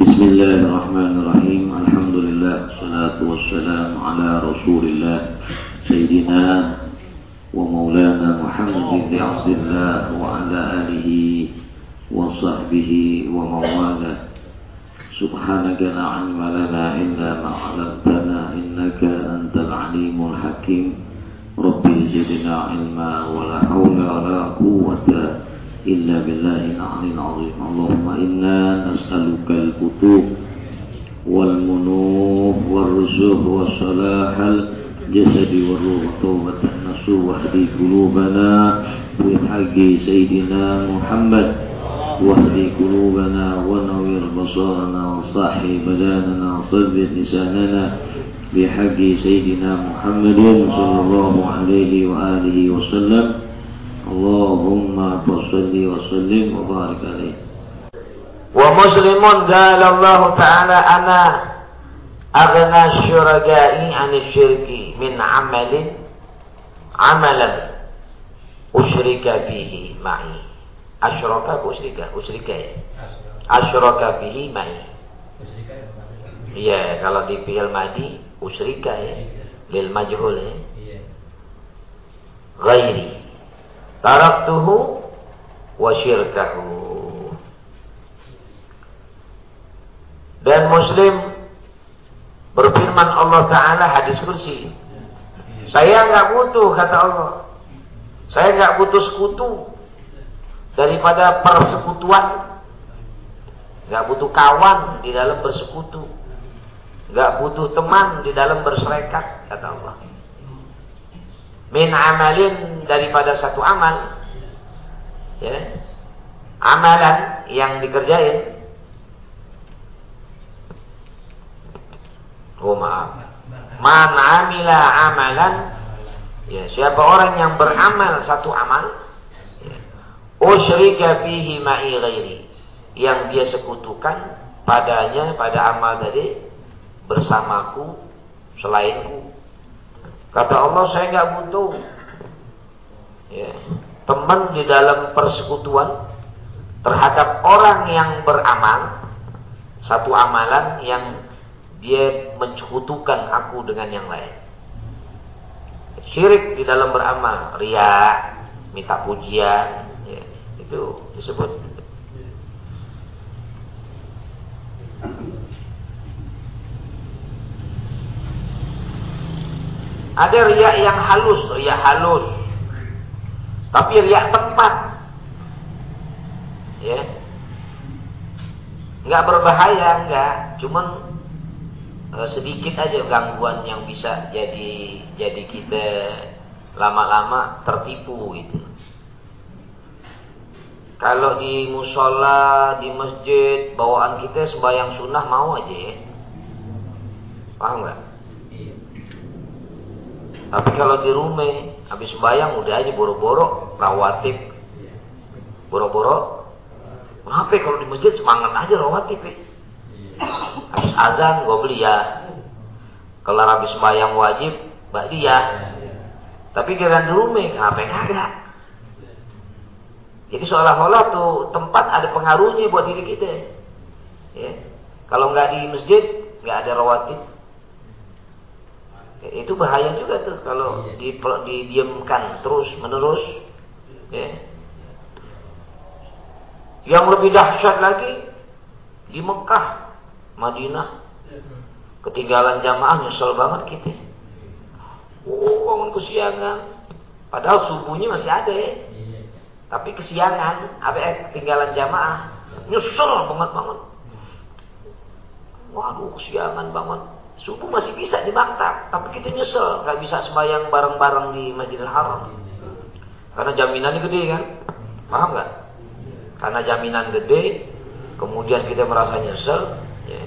بسم الله الرحمن الرحيم الحمد لله والصلاة والسلام على رسول الله سيدنا ومولانا محمد بن عبد الله وعلى آله وصحبه ومن والاه سبحانك لا علم لنا إلا ما علمتنا إنك أنت العليم الحكيم ربي زدنا علما ولا حول ولا قوة إلا بالله العلي العظيم. اللهم إنا نسألك الفتوح والمنوح والرزق والصلاح الجسد والروح توبة النصوح واهدي قلوبنا بحق سيدنا محمد واهدي قلوبنا ونوّر بصارنا وصحي بداننا وصدق لساننا بحق سيدنا محمد صلى الله عليه وآله وسلم. Allahumma salli wa sallim wa barik alaihi wa muslimun Allah ta'ala ana aghna syuraga'i 'an syirki min 'amalin 'amalan usyrika bihi ma'i asyraka usyrika usyrika ya asyraka bihi ma'i Iya, kalau di fi'il madi usyrika ya. Lil majhul ya. Iya. Ghairi. Taraktuhu wa syirkahu. Dan Muslim berfirman Allah Ta'ala hadis kursi. Saya nggak butuh kata Allah. Saya nggak butuh sekutu daripada persekutuan. Nggak butuh kawan di dalam bersekutu. Nggak butuh teman di dalam berserikat kata Allah. Min amalin daripada satu amal. Ya. Amalan yang dikerjain Oh maaf. Man amila amalan. Ya, siapa orang yang beramal satu amal. Ya. Usyrika fihi ma'i ghairi. Yang dia sekutukan padanya, pada amal tadi. Bersamaku, selainku. Kata Allah, saya nggak butuh. Ya. Teman di dalam persekutuan terhadap orang yang beramal satu amalan yang dia mencukutukan aku dengan yang lain. Syirik di dalam beramal, ria, minta pujian, ya, itu disebut. Ada ria yang halus, ria halus. Tapi ria tempat. Ya. Enggak berbahaya, enggak. Cuman Eh, sedikit aja gangguan yang bisa jadi jadi kita lama-lama tertipu gitu. Kalau di musola, di masjid, bawaan kita sembahyang sunnah mau aja ya. Paham nggak? Tapi kalau di rumah, habis sembahyang udah aja boro-boro rawatib. Boro-boro. Kenapa kalau di masjid semangat aja rawatib ya? Habis azan gue beli ya. Kalau habis sembahyang wajib, mbak dia. Tapi kira di rumah, apa kagak. Jadi seolah-olah tuh tempat ada pengaruhnya buat diri kita. Ya. Kalau nggak di masjid, nggak ada rawatib. Ya, itu bahaya juga tuh kalau di, didiamkan terus menerus. Ya. Yang lebih dahsyat lagi di Mekah Madinah. Ketinggalan jamaah nyesel banget kita. Oh bangun kesiangan. Padahal subuhnya masih ada ya. Tapi kesiangan apa eh, ketinggalan jamaah. Nyesel banget banget. Waduh kesiangan banget subuh masih bisa di maktab tapi kita nyesel nggak bisa sembahyang bareng-bareng di Masjidil Haram karena jaminannya gede kan paham nggak karena jaminan gede kemudian kita merasa nyesel Ya.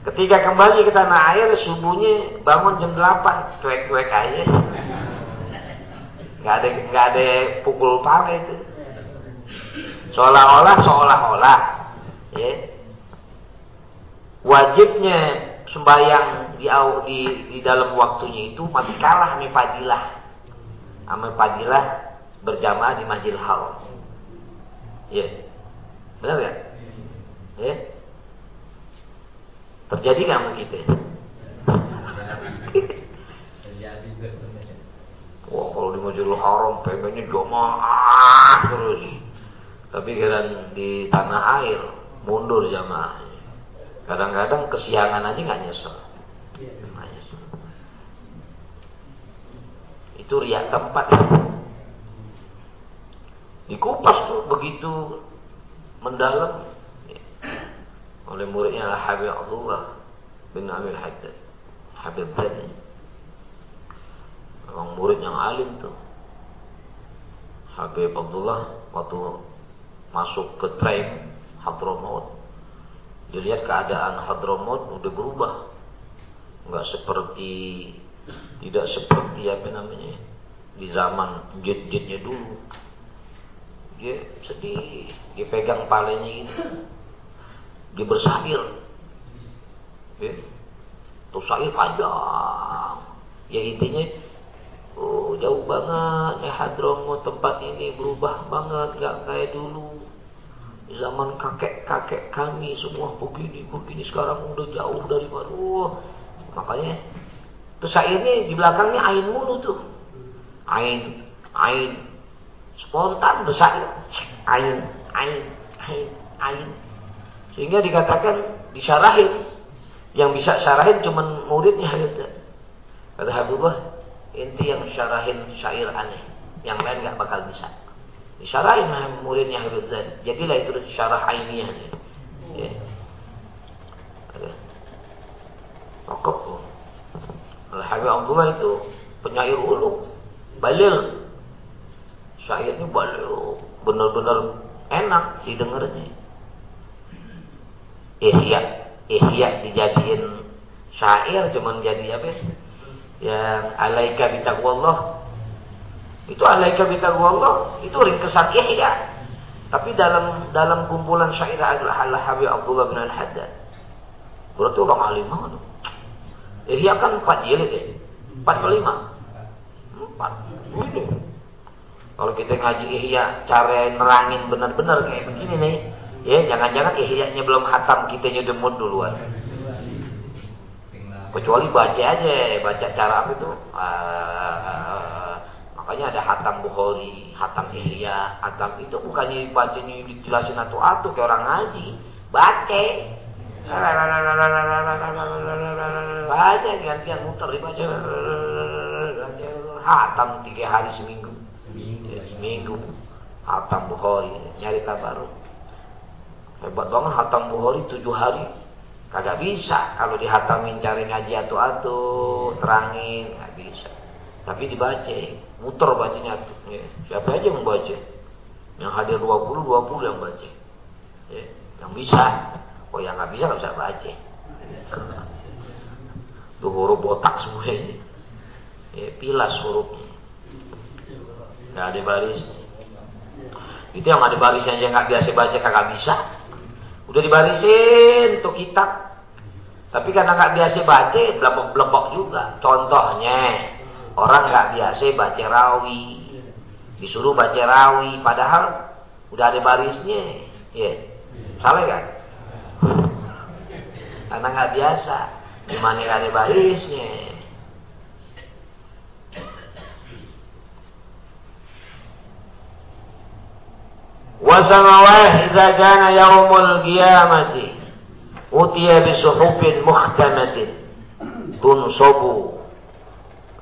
Ketika kembali ke tanah air, subuhnya bangun jam 8, cuek-cuek aja. Gak ada gak ada pukul pala itu. Seolah-olah, seolah-olah, ya. Wajibnya sembahyang di, di di dalam waktunya itu masih kalah sama fadilah. Sama fadilah berjamaah di Masjidil Haram. Ya. Benar gak? Ya. Terjadi nggak sama kita? Wah kalau di Masjidil Haram pengennya jamaah terus. Tapi kadang di tanah air mundur jamaah. Kadang-kadang kesiangan aja nggak nyesel. Itu riak tempat. Dikupas tuh begitu mendalam oleh muridnya Habib Abdullah bin Amir Haddad. Habib Haddad. Orang murid yang alim tuh. Habib Abdullah waktu masuk ke train Hadramaut. Dilihat keadaan Hadramaut udah berubah. Enggak seperti tidak seperti apa namanya di zaman jet-jetnya dulu. Dia sedih, dia pegang palanya ini, dia bersahir. Ya. Tuh sahir panjang. Ya intinya Oh, jauh banget ya Hadromo tempat ini berubah banget nggak kayak dulu. Zaman kakek-kakek kami semua begini begini sekarang udah jauh dari baru. Makanya terus ini di belakangnya ain mulu tuh. Ain, ain spontan besar ain, ain, ain, ain. Sehingga dikatakan disyarahin. Yang bisa syarahin cuman muridnya Kata Habibullah, inti yang syarahin syair aneh yang lain nggak bakal bisa disyarahin muridnya Habib Zain jadilah itu syarah ainiyah ya. Pokok Al Habib Abdullah itu penyair ulung balil syairnya balil benar-benar enak didengarnya. Ihya ihya dijadiin syair cuman jadi apa yang alaika bitaqwallah itu alaika bitaqwallah itu ringkesan ihya tapi dalam dalam kumpulan syair adalah Habib Abdullah bin Al-Haddad. Berarti orang alim banget. Ihya kan empat jilid ya. Empat ke lima. Empat. Ini. Kalau kita ngaji ihya cara nerangin benar-benar kayak begini nih ya jangan-jangan ihya-nya belum hatam kita nyedemut duluan. Kecuali baca aja baca cara apa itu? Uh, makanya ada hatam bukhari hatam ihya hatam itu bukannya bacanya dijelasin atau atau kayak orang ngaji. Baca. Baca gantian muter dibaca. Hatam tiga hari seminggu. Seminggu. Hatam bukhari nyari kabar. Hebat banget hatam bukhari tujuh hari. Kagak bisa kalau dihatamin cari ngaji atau-atau, terangin, nggak bisa. Tapi dibaca, muter bacanya. Ya. Siapa aja yang membaca? Yang hadir 20, 20 yang baca. Ya. Yang bisa. Oh yang nggak bisa nggak bisa baca. Tuh huruf botak semua ini. Ya, pilas hurufnya. Nggak ada baris. Itu yang ada barisnya aja nggak biasa baca kagak bisa. Udah dibarisin tuh kitab. Tapi karena nggak biasa baca, belebok-belebok juga. Contohnya, orang nggak biasa baca rawi. Disuruh baca rawi, padahal udah ada barisnya. Ya, salah kan? Karena nggak biasa. Gimana ada barisnya? وسمواه إذا كان يوم القيامة أتي بصحف مختمة تنصب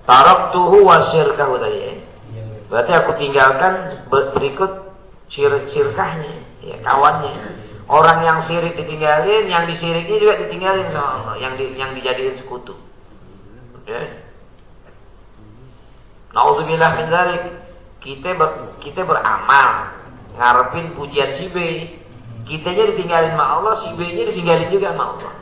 taraktuhu wasirkahu tadi ya. Berarti aku tinggalkan berikut sirkahnya, ya, kawannya. Orang yang sirik ditinggalin, yang disiriknya juga ditinggalin sama Allah, yang di, yang dijadiin sekutu. Ya. Nauzubillah min dzalik. Kita ber, kita beramal ngarepin pujian si B. Kitanya ditinggalin sama Allah, si B-nya ditinggalin juga sama Allah.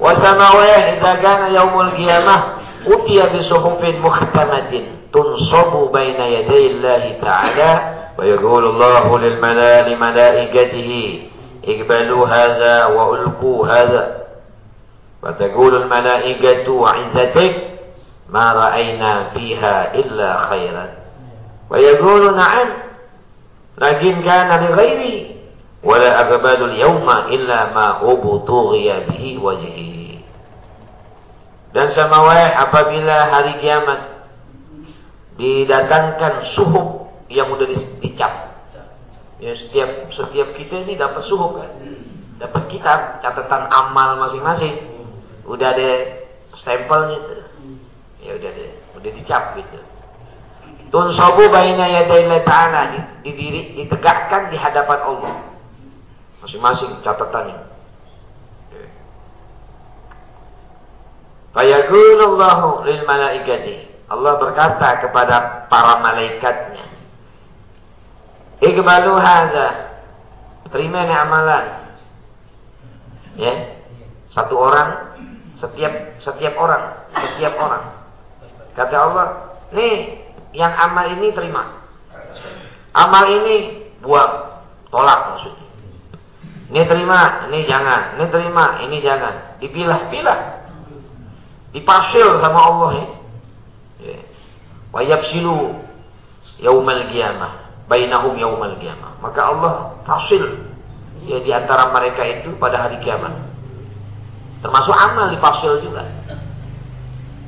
وسماوية إذا كان يوم القيامة أتي بصحف مختمة تنصب بين يدي الله تعالى ويقول الله لملائكته اقبلوا هذا وألقوا هذا وتقول الملائكة وعزتك ما رأينا فيها إلا خيرا ويقول نعم لكن كان لغيري wala aqbalul yawma illa ma ubtughiya bihi wajhi. Dan sama wae apabila hari kiamat didatangkan suhub yang udah dicap. Ya setiap setiap kita ini dapat suhub kan. Dapat kitab catatan amal masing-masing. Udah ada stempelnya itu. Ya udah deh, udah dicap gitu. Tunsabu baina yadayillah ta'ala ditegakkan di hadapan Allah. Masing-masing catatannya. Fayaqulullahu lil malaikati. Allah berkata kepada para malaikatnya. Iqbalu hadza. Terima ini amalan. Ya. Satu orang setiap setiap orang, setiap orang. Kata Allah, nih yang amal ini terima. Amal ini buang, tolak maksudnya. Ini terima, ini jangan. Ini terima, ini jangan. Dipilah-pilah. Dipasil sama Allah ya. ya. Wa yaumal qiyamah. Bainahum yaumal qiyamah. Maka Allah fasil ya di antara mereka itu pada hari kiamat. Termasuk amal dipasil juga.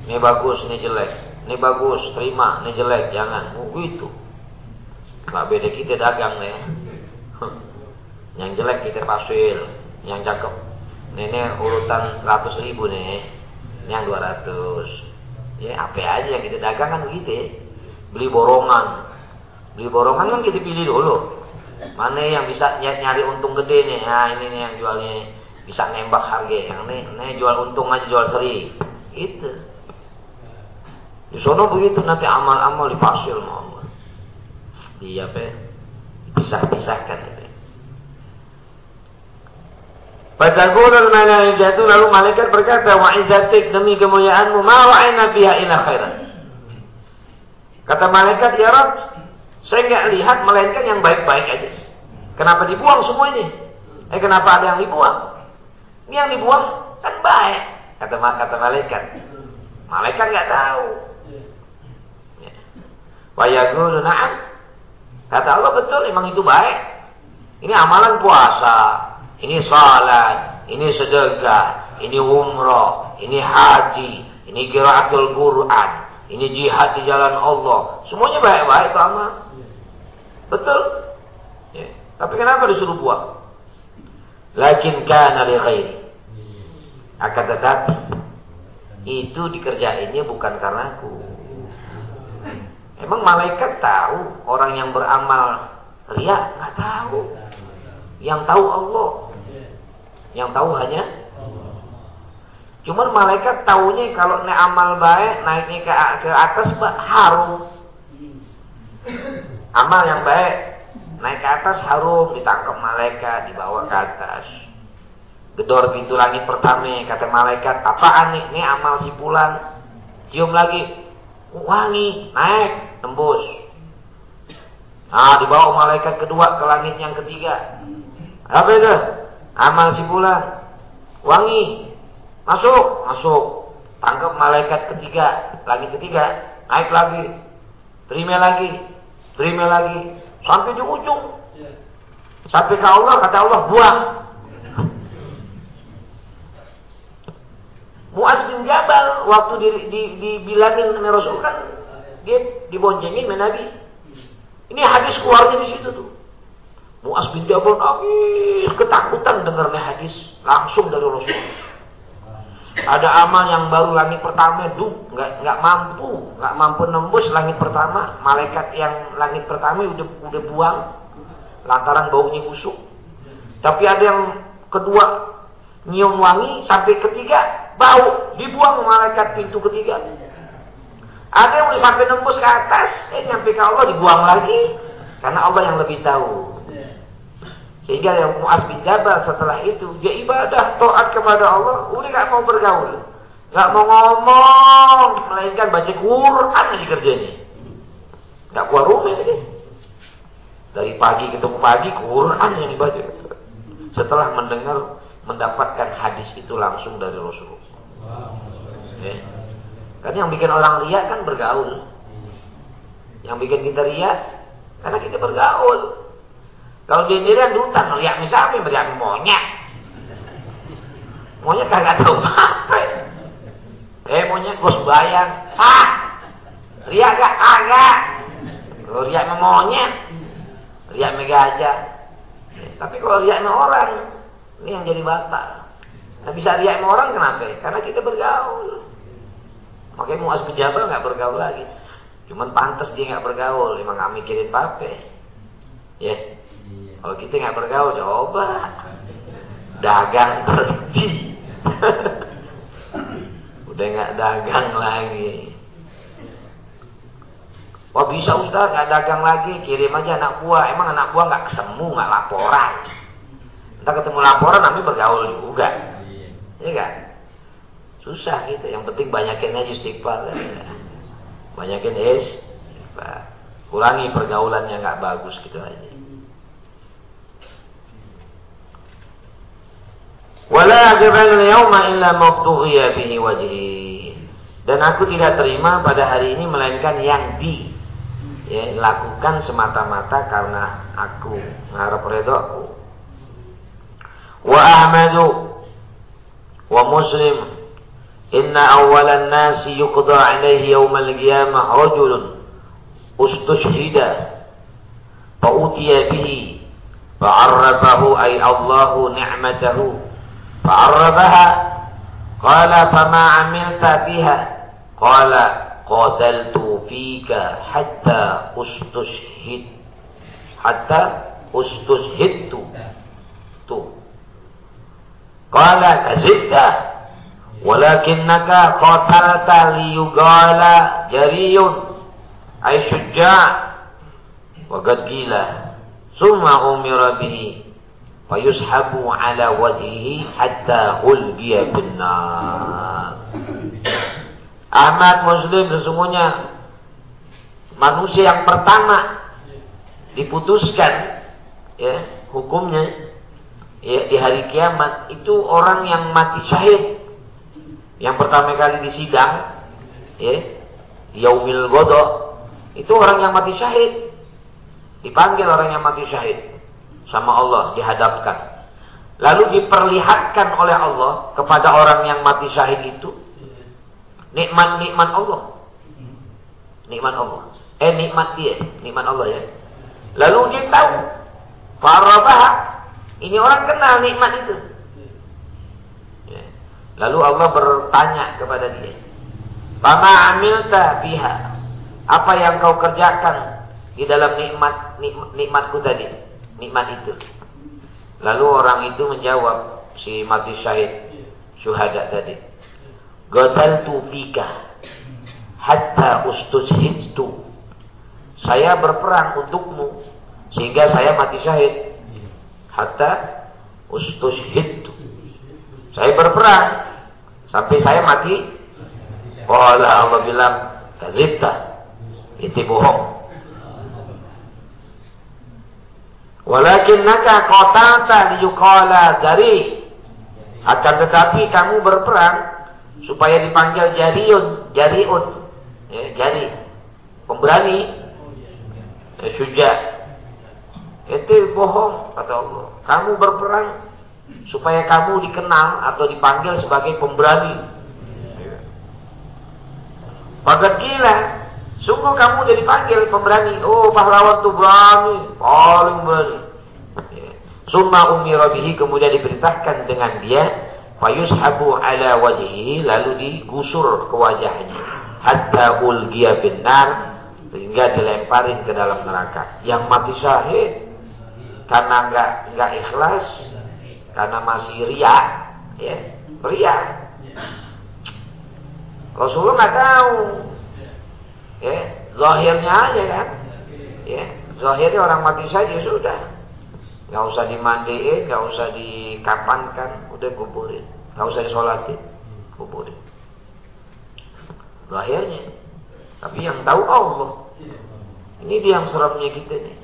Ini bagus, ini jelek. Ini bagus, terima. Ini jelek, jangan. Oh, gitu. Gak beda kita dagang nih. Yang jelek kita pasil. Yang cakep. Ini, urutan 100 ribu nih. Yang 200. Ya, apa aja yang kita dagang kan begitu. Beli borongan. Beli borongan kan kita pilih dulu. Mana yang bisa nyari untung gede nih. Nah, ini nih yang jualnya bisa nembak harga. Yang ini, ini jual untung aja jual seri. Itu. Di sana begitu nanti amal-amal dipasil Allah. Dia apa? Pisah-pisahkan itu. Fataqulul malaikatu lalu malaikat berkata wa izzatik demi kemuliaanmu ma ra'ayna biha ila khairan. Kata malaikat ya Rabb, saya enggak lihat melainkan yang baik-baik aja. Kenapa dibuang semua ini? Eh kenapa ada yang dibuang? Ini yang dibuang kan baik, kata kata malaikat. Malaikat enggak tahu. Wa yaqulu na'am. Kata Allah betul memang itu baik. Ini amalan puasa, ini salat, ini sedekah, ini umrah, ini haji, ini qiraatul Quran, ini jihad di jalan Allah. Semuanya baik-baik amal. Betul. Ya. Tapi kenapa disuruh buang? Lakin kana li khairi. Akan tetapi itu dikerjainnya bukan karena aku. Emang malaikat tahu orang yang beramal ria? Nggak tahu. Yang tahu Allah. Yang tahu hanya Cuman malaikat tahunya kalau naik amal baik naiknya ke, ke atas harum. Amal yang baik naik ke atas harum ditangkap malaikat dibawa ke atas. Gedor pintu langit pertama kata malaikat apaan nih? Ini amal si pulang. Cium lagi wangi, naik, tembus. Nah, dibawa malaikat kedua ke langit yang ketiga. Apa itu? Amal si bulan. Wangi. Masuk, masuk. Tangkap malaikat ketiga, langit ketiga, naik lagi. Terima lagi, terima lagi. Sampai di ujung. Sampai ke Allah, kata Allah, buang. Muaz bin Jabal waktu di, di, dibilangin Rasul kan dia diboncengin sama Nabi. Ini hadis keluarnya di situ tuh. Muaz bin Jabal nangis ketakutan dengarnya hadis langsung dari Rasul. Ada amal yang baru langit pertama duh nggak nggak mampu nggak mampu nembus langit pertama malaikat yang langit pertama udah udah buang lantaran baunya busuk. Tapi ada yang kedua nyium wangi sampai ketiga bau, dibuang malaikat pintu ketiga. Ada yang udah sampai nembus ke atas, eh nyampe ke Allah dibuang lagi. Karena Allah yang lebih tahu. Sehingga yang Mu'az bin Jabal setelah itu, dia ibadah, taat kepada Allah, udah gak mau bergaul. Gak mau ngomong, melainkan baca Quran aja kerjanya. Gak keluar rumah ini. Dari pagi ketemu pagi, Quran yang dibaca. Setelah mendengar, mendapatkan hadis itu langsung dari Rasulullah. Ya. Karena yang bikin orang riak kan bergaul. Yang bikin kita riak karena kita bergaul. Kalau dia sendirian dutan, riak misalnya riak monyet. Monyet kagak tahu apa. Eh monyet bos bayang, sah. Riak gak kagak. Kalau riak monyet, riak gajah. Tapi kalau riak orang, ini yang jadi batal. Nah bisa riak orang kenapa? Karena kita bergaul. Makanya muas pejabat nggak bergaul lagi. Cuman pantas dia nggak bergaul, emang nggak mikirin apa. Ya. Kalau kita nggak bergaul, coba dagang terhenti. Udah nggak dagang lagi. Oh bisa Ustaz nggak dagang lagi, kirim aja anak buah. Emang anak buah nggak ketemu, nggak laporan. Entah ketemu laporan, kami bergaul juga. Iya kan? Susah gitu. Yang penting banyakin aja istighfar. Banyakin istighfar. Kurangi pergaulan yang nggak bagus gitu aja. Wala aqbalu yauma illa mabtughiya bihi wajhi. Dan aku tidak terima pada hari ini melainkan yang di ya, lakukan semata-mata karena aku ngarep redoku. Wa Ahmadu wa Muslim inna awalan nasi yuqda alaihi yawmal qiyamah rajulun ustushhida fa utiya bihi fa'arrafahu ay Allahu ni'matahu فعربها قال فما عملت بها؟ قال قاتلت فيك حتى استشهد حتى أستشهدت. قال كذبت ولكنك قتلت ليقال جري أي شجاع. وقد قيل ثم أمر به. Fayushabu ala wajhihi hatta hulgiya benar. Ahmad Muslim sesungguhnya manusia yang pertama diputuskan ya hukumnya ya di hari kiamat itu orang yang mati syahid. Yang pertama kali disidang ya yaumil godok itu orang yang mati syahid. Dipanggil orang yang mati syahid sama Allah dihadapkan. Lalu diperlihatkan oleh Allah kepada orang yang mati syahid itu nikmat-nikmat Allah. Nikmat Allah. Eh nikmat dia, nikmat Allah ya. Lalu dia tahu Farabah ini orang kenal nikmat itu. Ya. Lalu Allah bertanya kepada dia, "Fama amilta biha?" Apa yang kau kerjakan di dalam nikmat nikmatku tadi? Nikmat itu. Lalu orang itu menjawab si mati syahid syuhada tadi. tu fika hatta ustuzhidtu. Saya berperang untukmu sehingga saya mati syahid. Hatta ustuzhidtu. Saya berperang sampai saya mati. Allah Allah bilang kazibta. Itu bohong. Walakin naka qatata liyuqala dari akan tetapi kamu berperang supaya dipanggil jariun, jariun, ya, jari, pemberani, ya, suja. Itu bohong kata Allah. Kamu berperang supaya kamu dikenal atau dipanggil sebagai pemberani. Pagat gila, Sungguh kamu jadi panggil pemberani. Oh pahlawan tuh berani. Paling berani. Ya. Summa umira bihi kemudian diperintahkan dengan dia. Fayushabu ala wajhihi. Lalu digusur ke wajahnya. Hatta ulgiya binar. Sehingga dilemparin ke dalam neraka. Yang mati syahid. Karena enggak, enggak ikhlas. Karena masih riak. Ya, riak. Rasulullah nggak tahu Ya, zahirnya aja kan. Ya, zahirnya orang mati saja sudah. Gak usah dimandiin, gak usah dikapankan, udah kuburin. Gak usah disolatin, kuburin. Zahirnya. Tapi yang tahu Allah. Ini dia yang serapnya kita nih.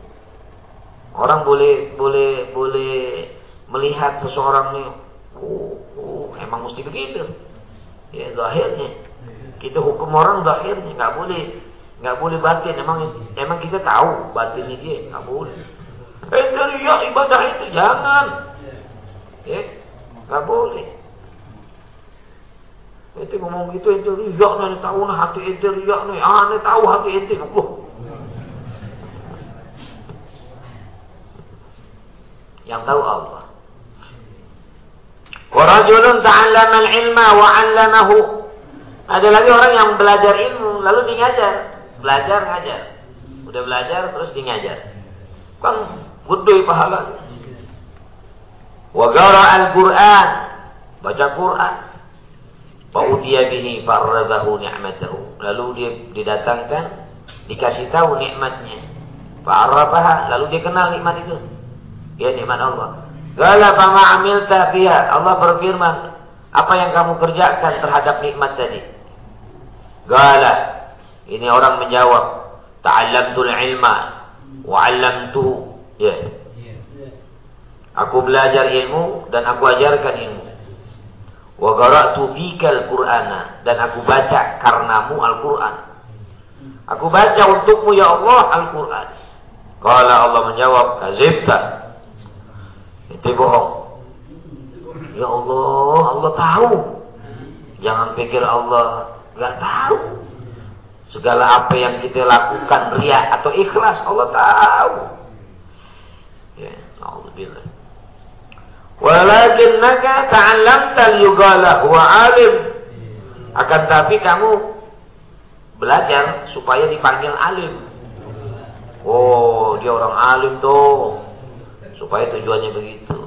Orang boleh boleh boleh melihat seseorang nih, oh, oh emang mesti begitu. Ya, zahirnya. Kita hukum orang zahirnya, nggak boleh nggak boleh batin. Emang emang kita tahu batinnya dia, nggak boleh. Ente riak ibadah itu jangan. Ya, nggak boleh. Ente ngomong gitu ente riak nih tahu nah hati ente riak nih. Ah, nih tahu hati ente. Loh. Yang tahu Allah. Warajulun ta'allama al-ilma wa 'allamahu. Ada lagi orang yang belajar ilmu lalu dia ngajar. Belajar ngajar. Udah belajar terus dia ngajar. Kan gede pahala. Wa al-Qur'an. Baca Quran. Wa utiya bihi farradahu ni'matahu. Lalu dia didatangkan dikasih tahu nikmatnya. Fa'arrafaha, lalu dia kenal nikmat itu. Ya nikmat Allah. Gala fama amilta fiha. Allah berfirman, apa yang kamu kerjakan terhadap nikmat tadi? Gala. Ini orang menjawab, ta'allamtul ilma wa 'allamtuhu. Ya. Aku belajar ilmu dan aku ajarkan ilmu. Wa qara'tu fikal Qur'ana dan aku baca karenamu Al-Qur'an. Aku baca untukmu ya Allah Al-Qur'an. Qala Allah menjawab, kazibta. Itu bohong. Ya Allah, Allah tahu. Jangan pikir Allah nggak tahu. Segala apa yang kita lakukan ria atau ikhlas Allah tahu. Ya, alhamdulillah. Walakinnaka ta'allamta yugala wa alim. Akan tapi kamu belajar supaya dipanggil alim. Oh, dia orang alim tuh. Supaya tujuannya begitu.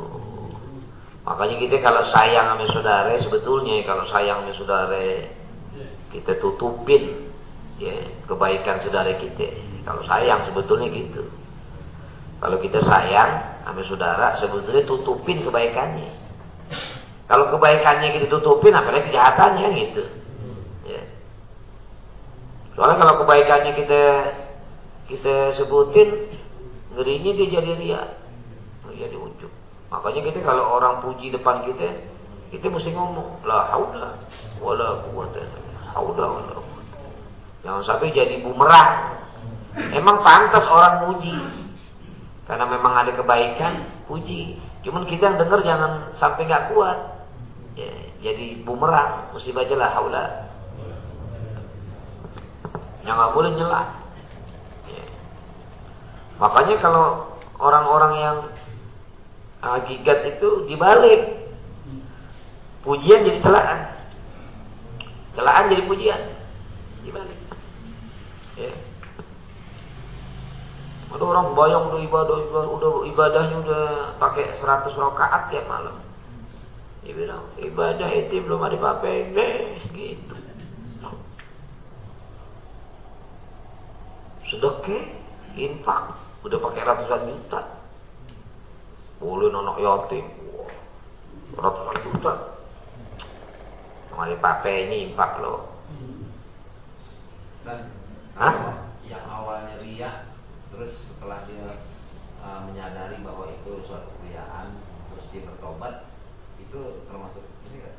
Makanya kita kalau sayang sama saudara, sebetulnya kalau sayang sama saudara, kita tutupin ya kebaikan saudara kita. Kalau sayang sebetulnya gitu. Kalau kita sayang sama saudara, sebetulnya tutupin kebaikannya. Kalau kebaikannya kita tutupin, apalagi kejahatannya gitu. Ya. Soalnya kalau kebaikannya kita kita sebutin, ngerinya dia jadi riak jadi ujub. Makanya kita kalau orang puji depan kita, kita mesti ngomong la haula wala quwata quwata. Jangan sampai jadi bumerang. Emang pantas orang puji. Karena memang ada kebaikan, puji. Cuman kita yang dengar jangan sampai nggak kuat. Ya, jadi bumerang, mesti baca la haula. Yang nggak boleh nyela. Ya. Makanya kalau orang-orang yang Hakikat itu dibalik. Pujian jadi celaan. Celaan jadi pujian. Dibalik. Ya. Ada orang bayang udah ibadah, ibadah udah ibadahnya udah pakai 100 rakaat tiap malam. Dia bilang, ibadah itu belum ada apa-apa gitu. Sedekah, infak, udah pakai ratusan juta. Boleh anak yatim. Ratusan juta. Mari pape ini impak lo. Dan Hah? yang awalnya ria, terus setelah dia uh, menyadari bahwa itu suatu keriaan, terus dia bertobat, itu termasuk ini kan?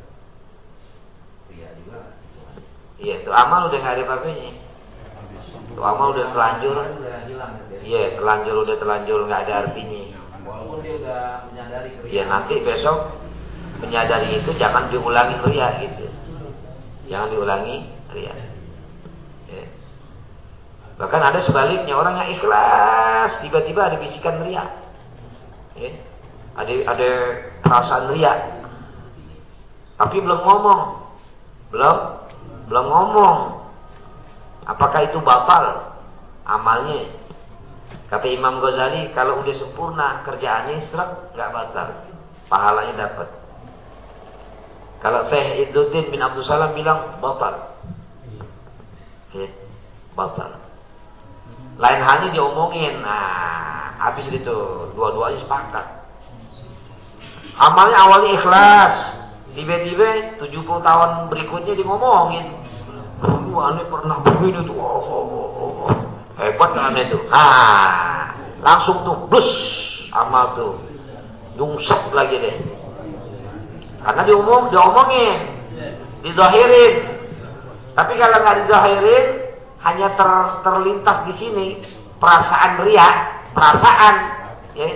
Ria juga. Iya, itu amal udah nggak ada papenya. Itu amal udah ya. Iya, terlanjur udah terlanjur nggak ada artinya. Walaupun dia udah menyadari keriaan. Ya nanti besok menyadari itu jangan diulangi ria gitu. Jangan diulangi ria. Ya. Bahkan ada sebaliknya orang yang ikhlas tiba-tiba ada bisikan ria. Ya. Ada ada perasaan ria. Tapi belum ngomong. Belum belum ngomong. Apakah itu batal amalnya? Kata Imam Ghazali, kalau udah sempurna kerjaannya serak nggak batal, pahalanya dapat. Kalau Syekh Idduddin bin Abdul Salam bilang batal, Oke, batal. Lain halnya diomongin, nah habis itu dua-duanya sepakat. Amalnya awalnya ikhlas, tiba-tiba 70 tahun berikutnya di ngomongin. Wah, ini pernah begini tuh. Oh, oh, oh, oh. Hebat kan itu. Nah, langsung tuh bus amal tuh. Nyungsep lagi deh. Karena diomong, diomongin. Dizahirin. Tapi kalau nggak dizahirin, hanya ter, terlintas di sini perasaan ria, perasaan ya.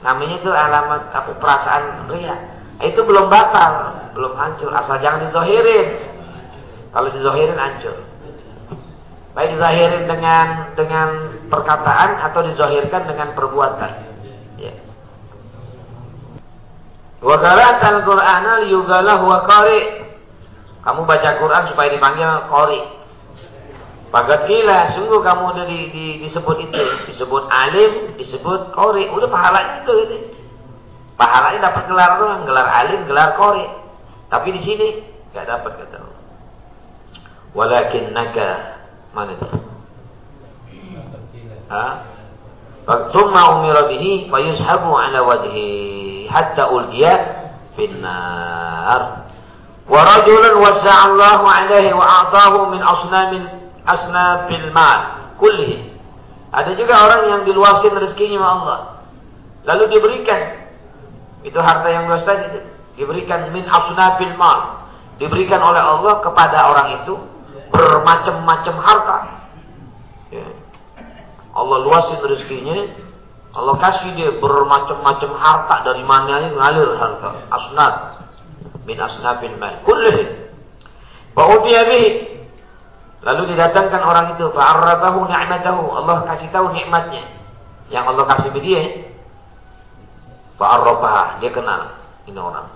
Namanya itu alamat apa perasaan ria. Itu belum batal, belum hancur, asal jangan dizohirin. Kalau dizohirin hancur. Baik dizohirin dengan dengan perkataan atau dizohirkan dengan perbuatan. Ya. Wa qara'atal Qur'ana liyugala huwa qari. Kamu baca Quran supaya dipanggil qari. Pagat gila, sungguh kamu udah di, di, disebut itu, disebut alim, disebut qari. Udah pahala itu ini. Pahalanya dapat gelar doang, gelar alim, gelar qari. Tapi di sini enggak dapat kata Allah. Walakinnaka mana itu? Ha? Thumma umira bihi fayushabu ala wajhi hatta ulqiya finnar. Wa rajulan wasa'a alaihi wa a'tahu min asnamin asnabil mal kullihi. Ada juga orang yang diluasin rezekinya sama Allah. Lalu diberikan itu harta yang luas tadi diberikan min asnabil mal. Diberikan oleh Allah kepada orang itu bermacam-macam harta. Ya. Allah luasin rezekinya, Allah kasih dia bermacam-macam harta dari mana ngalir harta. Asnad min asnabil mal kullihi. Fa'utiya bihi. Lalu didatangkan orang itu, fa'arrabahu ni'matahu. Allah kasih tahu nikmatnya. Yang Allah kasih ke dia. Fa'arrabaha, dia kenal ini orang.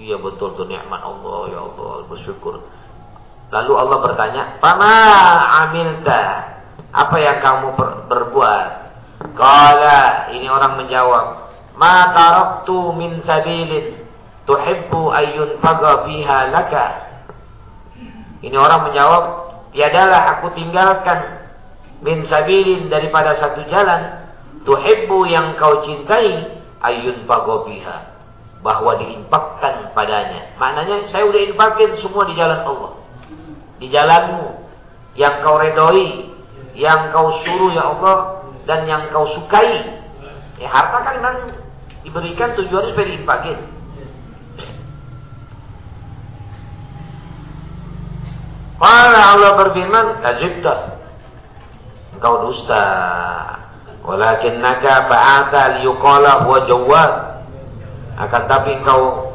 Iya betul tuh nikmat Allah, ya Allah, bersyukur. Lalu Allah bertanya, "Fama amilta?" Apa yang kamu ber berbuat? Kala ini orang menjawab, "Ma taraktu min sabilin tuhibbu ayyun faga fiha laka." Ini orang menjawab, "Tiadalah aku tinggalkan min sabilin daripada satu jalan tuhibbu yang kau cintai ayyun faga fiha." Bahwa diinfakkan padanya. Maknanya saya udah infakin semua di jalan Allah di jalanmu yang kau redoi, yang kau suruh ya Allah dan yang kau sukai. Ya harta kan memang diberikan tujuannya supaya diinfakin. Qala Allah berfirman, "Kadzibta." Engkau dusta. Walakinnaka ba'ata liyuqala huwa jawad. Akan tapi engkau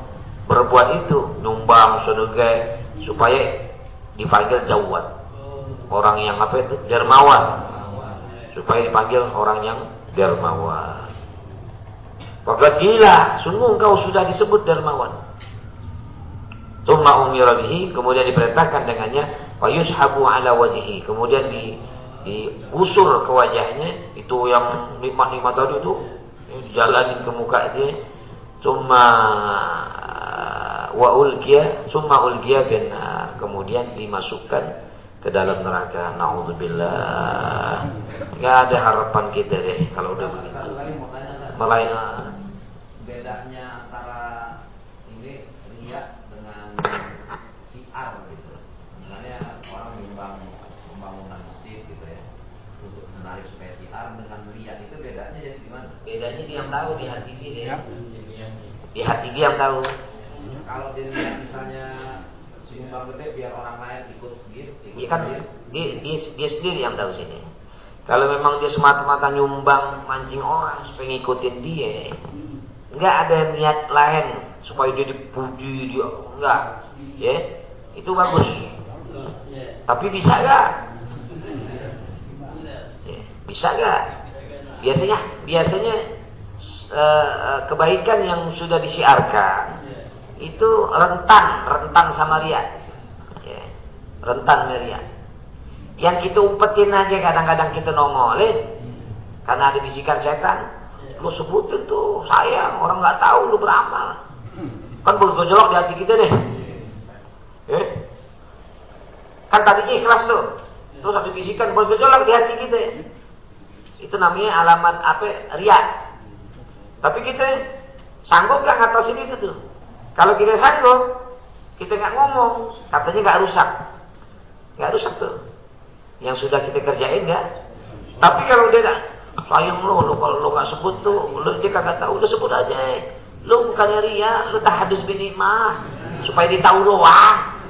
berbuat itu, nyumbang sedekah supaya dipanggil jawad. Orang yang apa itu? Dermawan. Supaya dipanggil orang yang dermawan. Maka gila, sungguh engkau sudah disebut dermawan. Tumma umira bihi, kemudian diperintahkan dengannya, fayushabu ala wajhi. Kemudian di diusur ke wajahnya, itu yang nikmat-nikmat tadi itu, dijalanin ke muka dia. Tumma wa ulqiya summa ulqiya finnar kemudian dimasukkan ke dalam neraka. Naudzubillah. Enggak ada harapan kita deh kalau udah begitu. Melainkan bedanya antara ini riya dengan siar gitu. Misalnya orang menyumbang pembangunan masjid gitu ya. Untuk menarik supaya siar dengan riya itu bedanya jadi gimana? Bedanya dia yang tahu di hati dia. Ya. di hati dia yang tahu. Kalau dia misalnya sumbang gede biar orang lain ikut gitu. Iya kan dia, dia, dia sendiri yang tahu sini. Kalau memang dia semata-mata nyumbang mancing orang supaya ngikutin dia, nggak ada niat lain supaya dia dipuji dia enggak, ya itu bagus. Tapi bisa nggak? Ya, bisa nggak? Biasanya biasanya uh, kebaikan yang sudah disiarkan itu rentan, rentan sama ria. Ya, rentan ria. Yang kita umpetin aja kadang-kadang kita nongolin. Karena ada bisikan setan. Lu sebutin tuh sayang, orang nggak tahu lu beramal. Kan bergejolak di hati kita deh. Eh? Kan tadinya ikhlas tuh. Terus ada bisikan bergejolak di hati kita. Itu namanya alamat apa? Ria. Tapi kita sanggup gak ngatasin itu tuh? Kalau kita sanggup, kita nggak ngomong, katanya nggak rusak, nggak rusak tuh. Yang sudah kita kerjain nggak. Tapi kalau dia nggak, sayang lo, lo kalau lo nggak sebut tuh, lo dia kagak tahu, udah sebut aja. Lo bukannya ria, lo tak habis binimah, supaya ditahu doang.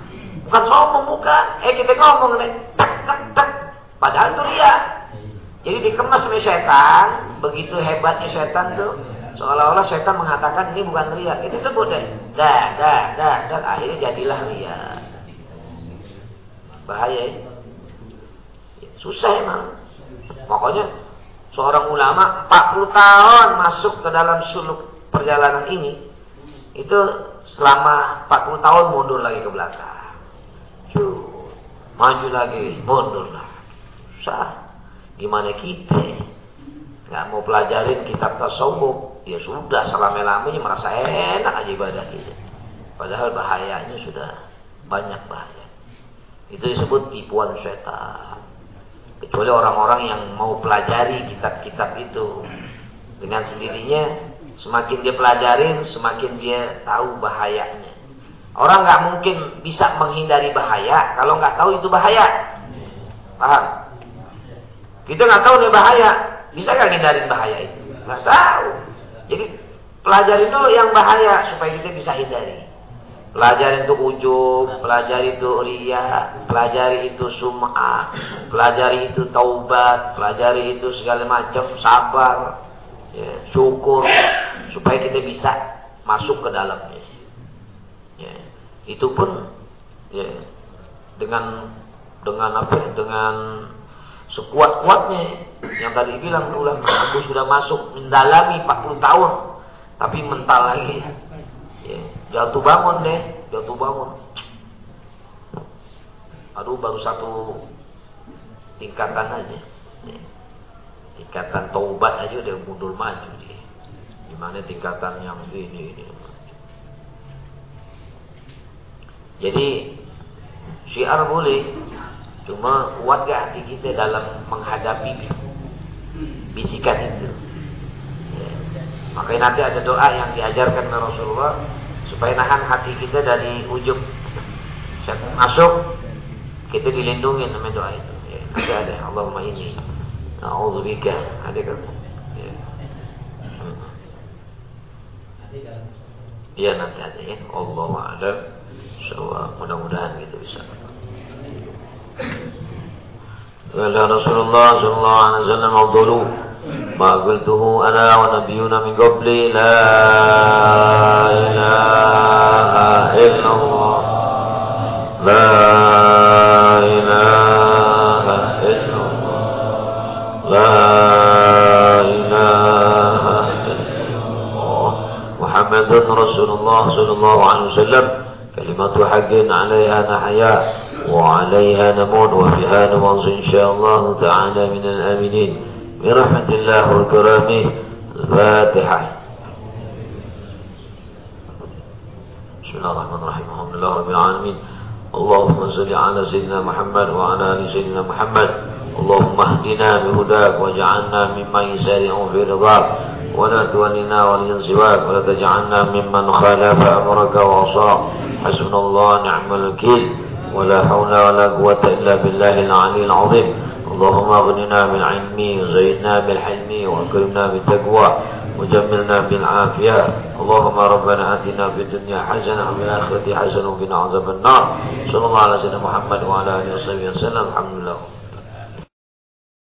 Bukan sombong bukan. Eh kita ngomong nih, tak tak tak. Padahal itu ria. Jadi dikemas sama setan, begitu hebatnya setan tuh seolah-olah setan mengatakan ini bukan ria itu sebut deh dah dah dah dan akhirnya jadilah ria bahaya ya. susah emang. Makanya seorang ulama 40 tahun masuk ke dalam suluk perjalanan ini itu selama 40 tahun mundur lagi ke belakang. Cuh, maju lagi mundur lah. Susah. Gimana kita? Nggak mau pelajarin kitab tasawuf, ya sudah selama-lamanya merasa enak aja ibadah kita. Padahal bahayanya sudah banyak bahaya. Itu disebut tipuan setan. Kecuali orang-orang yang mau pelajari kitab-kitab itu dengan sendirinya, semakin dia pelajarin, semakin dia tahu bahayanya. Orang nggak mungkin bisa menghindari bahaya kalau nggak tahu itu bahaya. Paham? Kita nggak tahu ini bahaya. Bisa nggak hindarin bahaya itu? Nggak tahu. Jadi pelajari dulu yang bahaya supaya kita bisa hindari. Pelajari itu ujub, pelajari itu ria, pelajari itu sum'ah, pelajari itu taubat, pelajari itu segala macam sabar, ya, syukur, supaya kita bisa masuk ke dalamnya. Ya, itu pun ya, dengan dengan apa? Dengan sekuat-kuatnya. Yang tadi bilang ulama aku sudah masuk mendalami 40 tahun. Tapi mental lagi. Ya, jatuh bangun deh jatuh bangun. Aduh baru satu tingkatan aja. Ya. tingkatan taubat aja udah mundur maju dia. Gimana tingkatan yang ini ini. Jadi syiar boleh Cuma kuat gak hati kita dalam menghadapi bisikan itu. Ya. Makanya nanti ada doa yang diajarkan oleh Rasulullah supaya nahan hati kita dari ujub masuk kita dilindungi sama doa itu. Ya. Nanti ada Allahumma ini. A'udzubika. Ada kan? Ya. Iya nanti ada ya. Allah ada. Mudah-mudahan gitu bisa. قال رسول الله صلى الله عليه وسلم أفضل ما قلته أنا ونبينا من قبلي لا إله إلا الله لا إله إلا الله لا إله إلا الله محمد رسول الله صلى الله عليه وسلم كلمة حق عليها نحيا وعليها نموت وفيها نموت إن شاء الله تعالى من الآمنين. برحمة الله وكرامه. الفاتحة. بسم الله الرحمن الرحيم. الحمد لله رب العالمين. اللهم صل على سيدنا محمد وعلى آل سيدنا محمد. اللهم اهدنا بهداك واجعلنا ممن يسارع في رضاك. ولا تولنا وليا سواك. ولا تجعلنا ممن خالف أمرك وعصاك. حسبنا الله نعم الوكيل. ولا حول ولا قوة إلا بالله العلي العظيم. اللهم اغننا بالعلم وزيدنا بالحلم وأكرمنا بالتقوى وجملنا بالعافية. اللهم ربنا آتنا في الدنيا حسنة وفي الآخرة حسنة وقنا عذاب النار. صلى الله على سيدنا محمد وعلى آله وصحبه وسلم. الحمد لله.